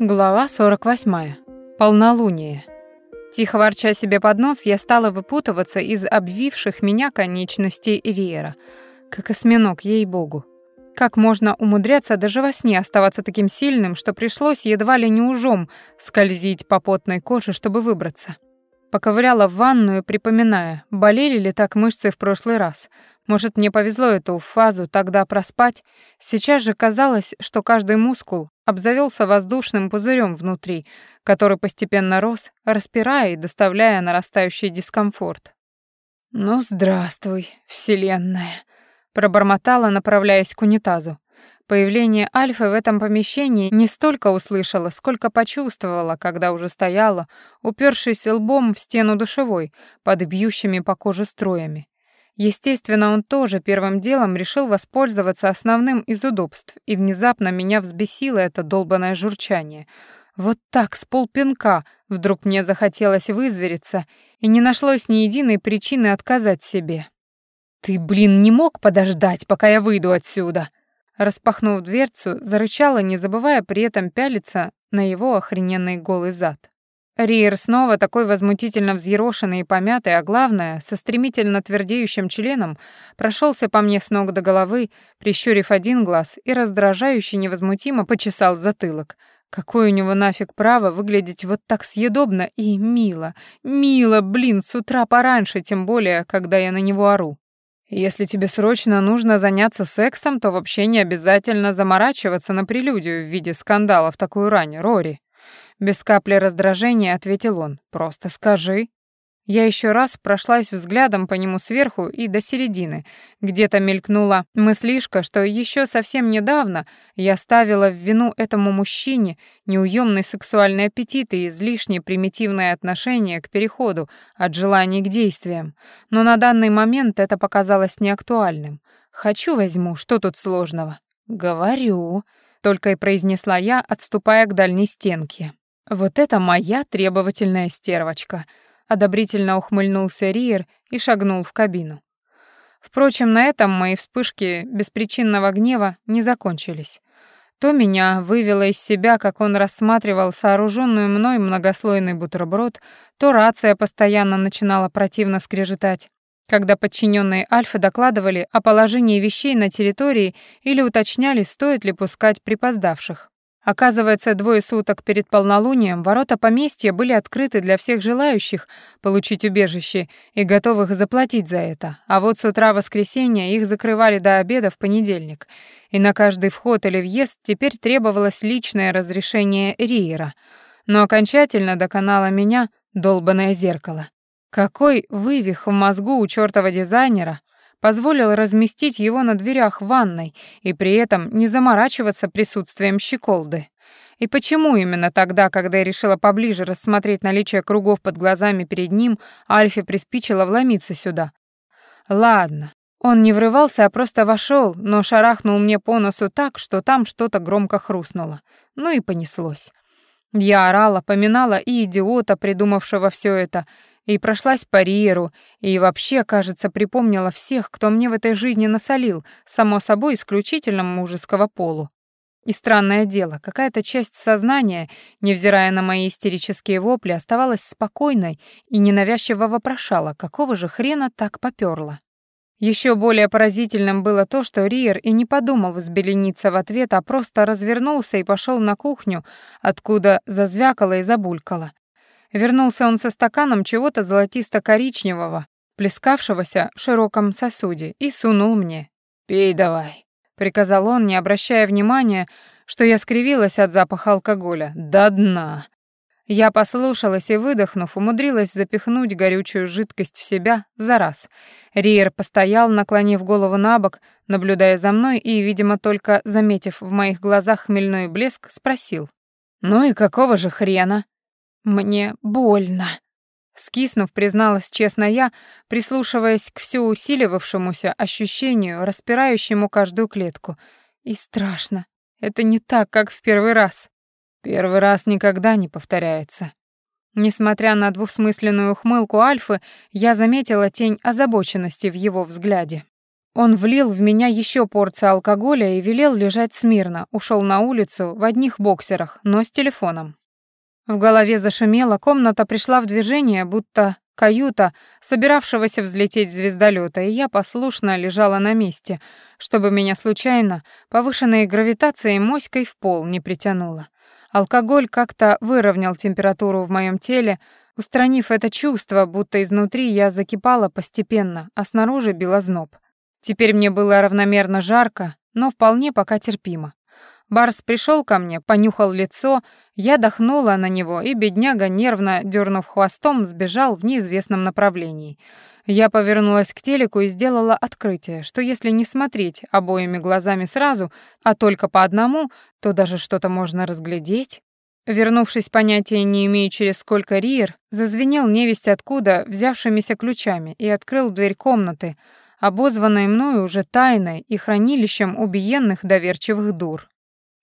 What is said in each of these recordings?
Глава 48. Полнолуние. Тихо ворча себе под нос, я стала выпутываться из обвивших меня конечностей Ириера. Как осьминог, ей-богу. Как можно умудряться даже во сне оставаться таким сильным, что пришлось едва ли не ужом скользить по потной коже, чтобы выбраться. Поковыряла в ванную, припоминая, болели ли так мышцы в прошлый раз. Может, мне повезло эту фазу тогда проспать. Сейчас же казалось, что каждый мускул обзавелся воздушным пузырем внутри, который постепенно рос, распирая и доставляя нарастающий дискомфорт. «Ну, здравствуй, Вселенная», — пробормотала, направляясь к унитазу. Появление Альфы в этом помещении не столько услышала, сколько почувствовала, когда уже стояла, упершись лбом в стену душевой, под бьющими по коже струями. Естественно, он тоже первым делом решил воспользоваться основным из удобств, и внезапно меня взбесило это долбанное журчание. Вот так, с полпинка, вдруг мне захотелось вызвериться, и не нашлось ни единой причины отказать себе. «Ты, блин, не мог подождать, пока я выйду отсюда?» Распахнув дверцу, зарычала, не забывая при этом пялиться на его охрененный голый зад. Риер снова такой возмутительно взъерошенный и помятый, а главное, со стремительно твердеющим членом, прошелся по мне с ног до головы, прищурив один глаз и раздражающе невозмутимо почесал затылок. Какое у него нафиг право выглядеть вот так съедобно и мило? Мило, блин, с утра пораньше, тем более, когда я на него ору. Если тебе срочно нужно заняться сексом, то вообще не обязательно заморачиваться на прелюдию в виде скандала в такую рань, Рори. Без капли раздражения ответил он. Просто скажи. Я еще раз прошлась взглядом по нему сверху и до середины. Где-то мелькнула мыслишка, что еще совсем недавно я ставила в вину этому мужчине неуемный сексуальный аппетит и излишне примитивное отношение к переходу от желаний к действиям. Но на данный момент это показалось неактуальным. «Хочу возьму, что тут сложного?» «Говорю», — только и произнесла я, отступая к дальней стенке. «Вот это моя требовательная стервочка», одобрительно ухмыльнулся Риер и шагнул в кабину. Впрочем, на этом мои вспышки беспричинного гнева не закончились. То меня вывело из себя, как он рассматривал сооруженную мной многослойный бутерброд, то рация постоянно начинала противно скрежетать, когда подчиненные Альфы докладывали о положении вещей на территории или уточняли, стоит ли пускать припоздавших. Оказывается, двое суток перед полнолунием ворота поместья были открыты для всех желающих получить убежище и готовых заплатить за это. А вот с утра воскресенья их закрывали до обеда в понедельник. И на каждый вход или въезд теперь требовалось личное разрешение Риера. Но окончательно доконало меня долбанное зеркало. Какой вывих в мозгу у чёртова дизайнера, позволил разместить его на дверях ванной и при этом не заморачиваться присутствием щеколды. И почему именно тогда, когда я решила поближе рассмотреть наличие кругов под глазами перед ним, Альфе приспичило вломиться сюда? Ладно, он не врывался, а просто вошел, но шарахнул мне по носу так, что там что-то громко хрустнуло. Ну и понеслось. Я орала, поминала и идиота, придумавшего все это, и прошлась по Риеру, и вообще, кажется, припомнила всех, кто мне в этой жизни насолил, само собой исключительно мужеского полу. И странное дело, какая-то часть сознания, невзирая на мои истерические вопли, оставалась спокойной и ненавязчиво вопрошала, какого же хрена так попёрло. Еще более поразительным было то, что Риер и не подумал взбелениться в ответ, а просто развернулся и пошел на кухню, откуда зазвякало и забулькало. Вернулся он со стаканом чего-то золотисто-коричневого, плескавшегося в широком сосуде, и сунул мне. «Пей давай», — приказал он, не обращая внимания, что я скривилась от запаха алкоголя. «До дна». Я послушалась и, выдохнув, умудрилась запихнуть горючую жидкость в себя за раз. Риер постоял, наклонив голову на бок, наблюдая за мной и, видимо, только заметив в моих глазах хмельной блеск, спросил. «Ну и какого же хрена?» «Мне больно», — скиснув, призналась честно я, прислушиваясь к все усиливавшемуся ощущению, распирающему каждую клетку. И страшно. Это не так, как в первый раз. Первый раз никогда не повторяется. Несмотря на двусмысленную ухмылку Альфы, я заметила тень озабоченности в его взгляде. Он влил в меня еще порцию алкоголя и велел лежать смирно, ушел на улицу в одних боксерах, но с телефоном. В голове зашумело, комната пришла в движение, будто каюта собиравшегося взлететь звездолета, и я послушно лежала на месте, чтобы меня случайно повышенной гравитацией моськой в пол не притянуло. Алкоголь как-то выровнял температуру в моем теле, устранив это чувство, будто изнутри я закипала постепенно, а снаружи била зноб. Теперь мне было равномерно жарко, но вполне пока терпимо. Барс пришел ко мне, понюхал лицо, я дохнула на него, и бедняга, нервно дернув хвостом, сбежал в неизвестном направлении. Я повернулась к телеку и сделала открытие, что если не смотреть обоими глазами сразу, а только по одному, то даже что-то можно разглядеть. Вернувшись, понятия не имею, через сколько Риер, зазвенел невесть откуда взявшимися ключами и открыл дверь комнаты, обозванной мною уже тайной и хранилищем убиенных доверчивых дур.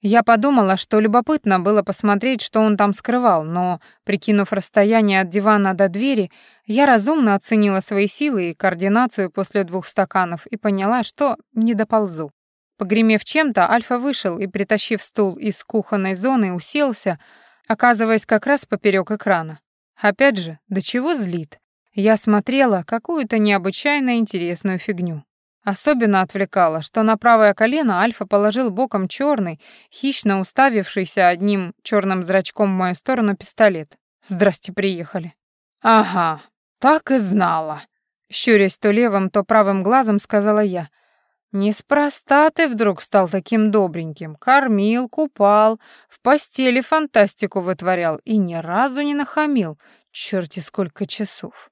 Я подумала, что любопытно было посмотреть, что он там скрывал, но, прикинув расстояние от дивана до двери, я разумно оценила свои силы и координацию после двух стаканов и поняла, что не доползу. Погремев чем-то, Альфа вышел и, притащив стул из кухонной зоны, уселся, оказываясь как раз поперек экрана. Опять же, до чего злит? Я смотрела какую-то необычайно интересную фигню. Особенно отвлекало, что на правое колено Альфа положил боком черный, хищно уставившийся одним черным зрачком в мою сторону пистолет. Здрасте, приехали. Ага, так и знала. Щурясь то левым, то правым глазом, сказала я. Неспроста ты вдруг стал таким добреньким. Кормил, купал, в постели фантастику вытворял и ни разу не нахамил. Черти сколько часов.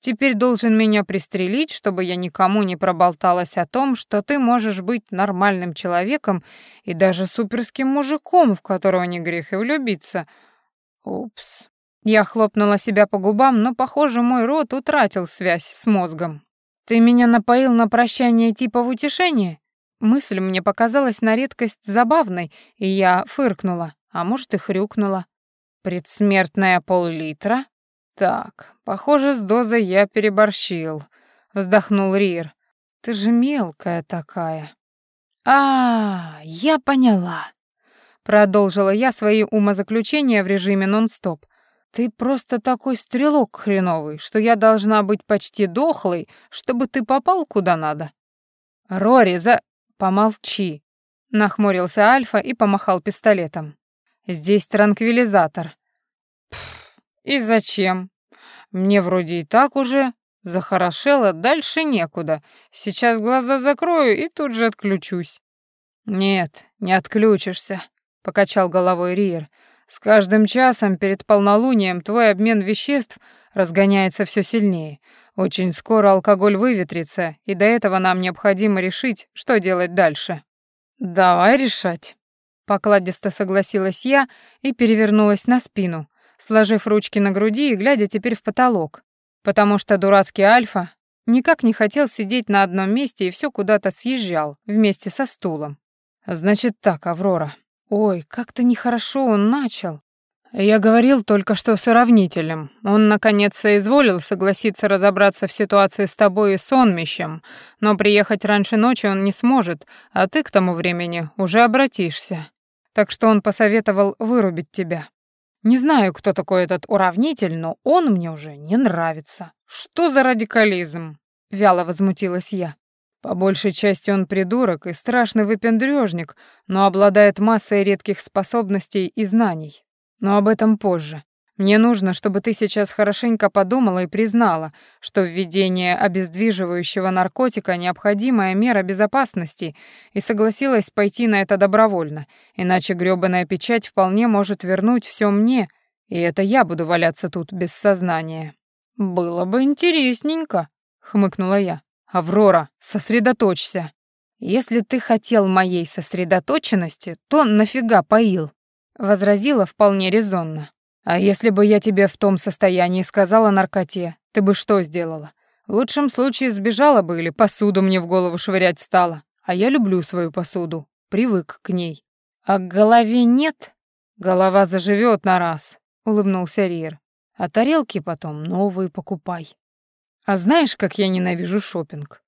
Теперь должен меня пристрелить, чтобы я никому не проболталась о том, что ты можешь быть нормальным человеком и даже суперским мужиком, в которого не грех и влюбиться. Упс. Я хлопнула себя по губам, но, похоже, мой рот утратил связь с мозгом. Ты меня напоил на прощание типа в утешение? Мысль мне показалась на редкость забавной, и я фыркнула, а может и хрюкнула. Предсмертная пол-литра? «Так, похоже, с дозой я переборщил», — вздохнул Рир. «Ты же мелкая такая». «А, я поняла», — продолжила я свои умозаключения в режиме нон-стоп. «Ты просто такой стрелок хреновый, что я должна быть почти дохлой, чтобы ты попал куда надо». «Рори, за...» «Помолчи», — нахмурился Альфа и помахал пистолетом. «Здесь транквилизатор. «И зачем? Мне вроде и так уже захорошело, дальше некуда. Сейчас глаза закрою и тут же отключусь». «Нет, не отключишься», — покачал головой Риер. «С каждым часом перед полнолунием твой обмен веществ разгоняется все сильнее. Очень скоро алкоголь выветрится, и до этого нам необходимо решить, что делать дальше». «Давай решать», — покладисто согласилась я и перевернулась на спину, сложив ручки на груди и глядя теперь в потолок, потому что дурацкий Альфа никак не хотел сидеть на одном месте и все куда-то съезжал вместе со стулом. Значит так, Аврора. Ой, как-то нехорошо он начал. Я говорил только что с уравнителем. Он, наконец, соизволил согласиться разобраться в ситуации с тобой и сонмищем, но приехать раньше ночи он не сможет, а ты к тому времени уже обратишься. Так что он посоветовал вырубить тебя. Не знаю, кто такой этот уравнитель, но он мне уже не нравится. Что за радикализм? Вяло возмутилась я. По большей части он придурок и страшный выпендрёжник, но обладает массой редких способностей и знаний. Но об этом позже. Мне нужно, чтобы ты сейчас хорошенько подумала и признала, что введение обездвиживающего наркотика — необходимая мера безопасности, и согласилась пойти на это добровольно, иначе грёбаная печать вполне может вернуть все мне, и это я буду валяться тут без сознания. «Было бы интересненько», — хмыкнула я. «Аврора, сосредоточься. Если ты хотел моей сосредоточенности, то нафига поил?» — возразила вполне резонно. А если бы я тебе в том состоянии сказала наркоте, ты бы что сделала? В лучшем случае сбежала бы или посуду мне в голову швырять стала. А я люблю свою посуду, привык к ней. А к голове нет? Голова заживет на раз, улыбнулся Рир. А тарелки потом новые покупай. А знаешь, как я ненавижу шопинг?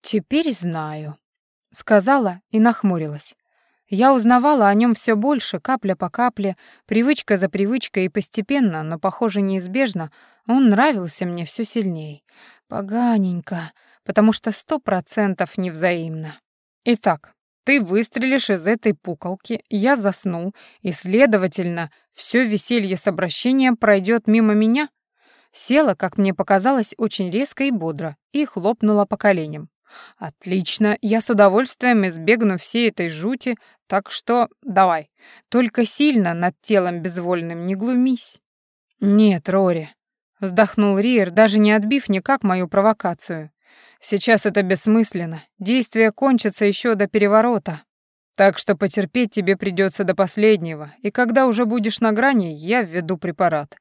«Теперь знаю», — сказала и нахмурилась. Я узнавала о нем все больше, капля по капле, привычка за привычкой и постепенно, но, похоже, неизбежно, он нравился мне все сильнее. Поганенько, потому что сто процентов невзаимно. Итак, ты выстрелишь из этой пуколки, я засну, и, следовательно, все веселье с обращения пройдет мимо меня? Села, как мне показалось, очень резко и бодро, и хлопнула по коленям. Отлично, я с удовольствием избегну всей этой жути, так что давай, только сильно над телом безвольным не глумись. Нет, Рори, вздохнул Риер, даже не отбив никак мою провокацию. Сейчас это бессмысленно. Действие кончится еще до переворота. Так что потерпеть тебе придется до последнего, и когда уже будешь на грани, я введу препарат.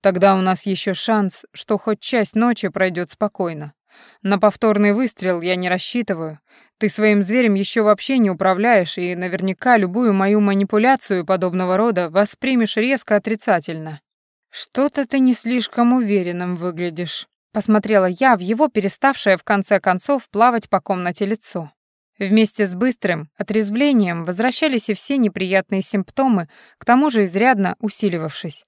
Тогда у нас еще шанс, что хоть часть ночи пройдет спокойно. На повторный выстрел я не рассчитываю. Ты своим зверем еще вообще не управляешь, и наверняка любую мою манипуляцию подобного рода воспримешь резко отрицательно. Что-то ты не слишком уверенным выглядишь. Посмотрела я в его переставшее в конце концов плавать по комнате лицо. Вместе с быстрым отрезвлением возвращались и все неприятные симптомы, к тому же изрядно усиливавшись.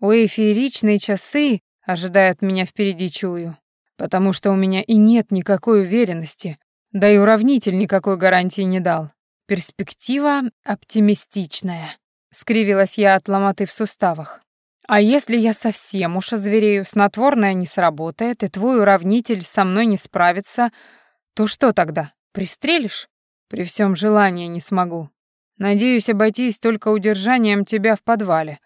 У эфиричные часы ожидают меня впереди чую потому что у меня и нет никакой уверенности, да и уравнитель никакой гарантии не дал. Перспектива оптимистичная, скривилась я от ломоты в суставах. А если я совсем уж озверею, снотворное не сработает, и твой уравнитель со мной не справится, то что тогда, пристрелишь? При всем желании не смогу. Надеюсь обойтись только удержанием тебя в подвале.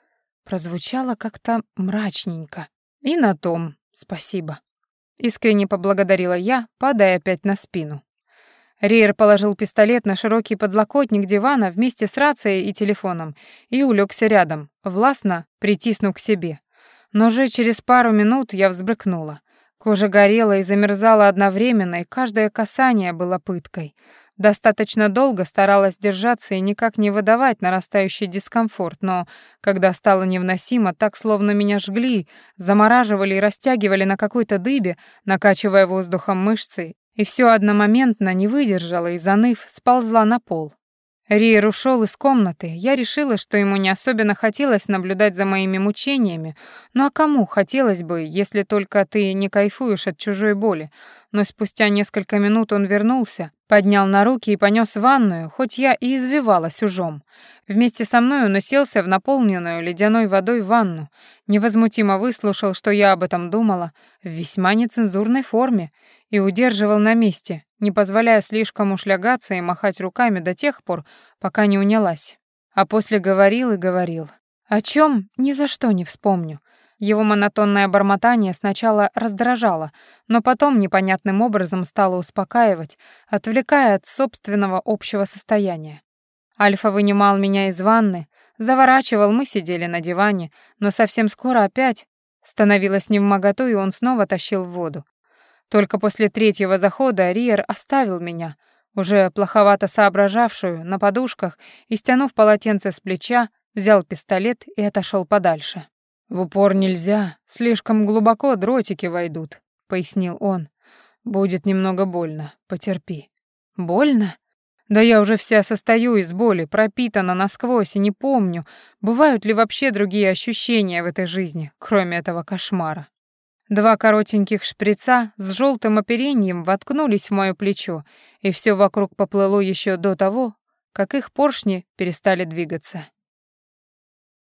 Прозвучало как-то мрачненько. И на том спасибо. Искренне поблагодарила я, падая опять на спину. Риер положил пистолет на широкий подлокотник дивана вместе с рацией и телефоном и улегся рядом, властно притиснув к себе. Но уже через пару минут я взбрыкнула. Кожа горела и замерзала одновременно, и каждое касание было пыткой. Достаточно долго старалась держаться и никак не выдавать нарастающий дискомфорт, но когда стало невыносимо, так словно меня жгли, замораживали и растягивали на какой-то дыбе, накачивая воздухом мышцы, и все одномоментно не выдержала и, заныв, сползла на пол. Риер ушел из комнаты. Я решила, что ему не особенно хотелось наблюдать за моими мучениями. Ну а кому хотелось бы, если только ты не кайфуешь от чужой боли? Но спустя несколько минут он вернулся, поднял на руки и понес в ванную, хоть я и извивалась ужом. Вместе со мной он уселся в наполненную ледяной водой ванну, невозмутимо выслушал, что я об этом думала, в весьма нецензурной форме, и удерживал на месте, не позволяя слишком ушлягаться и махать руками до тех пор, пока не унялась. А после говорил и говорил. О чем ни за что не вспомню. Его монотонное бормотание сначала раздражало, но потом непонятным образом стало успокаивать, отвлекая от собственного общего состояния. Альфа вынимал меня из ванны, заворачивал, мы сидели на диване, но совсем скоро опять становилось невмоготу, и он снова тащил в воду. Только после третьего захода Риер оставил меня, уже плоховато соображавшую, на подушках, и, стянув полотенце с плеча, взял пистолет и отошел подальше. «В упор нельзя, слишком глубоко дротики войдут», — пояснил он. «Будет немного больно, потерпи». «Больно?» Да я уже вся состою из боли, пропитана насквозь и не помню, бывают ли вообще другие ощущения в этой жизни, кроме этого кошмара. Два коротеньких шприца с желтым оперением воткнулись в моё плечо, и все вокруг поплыло еще до того, как их поршни перестали двигаться.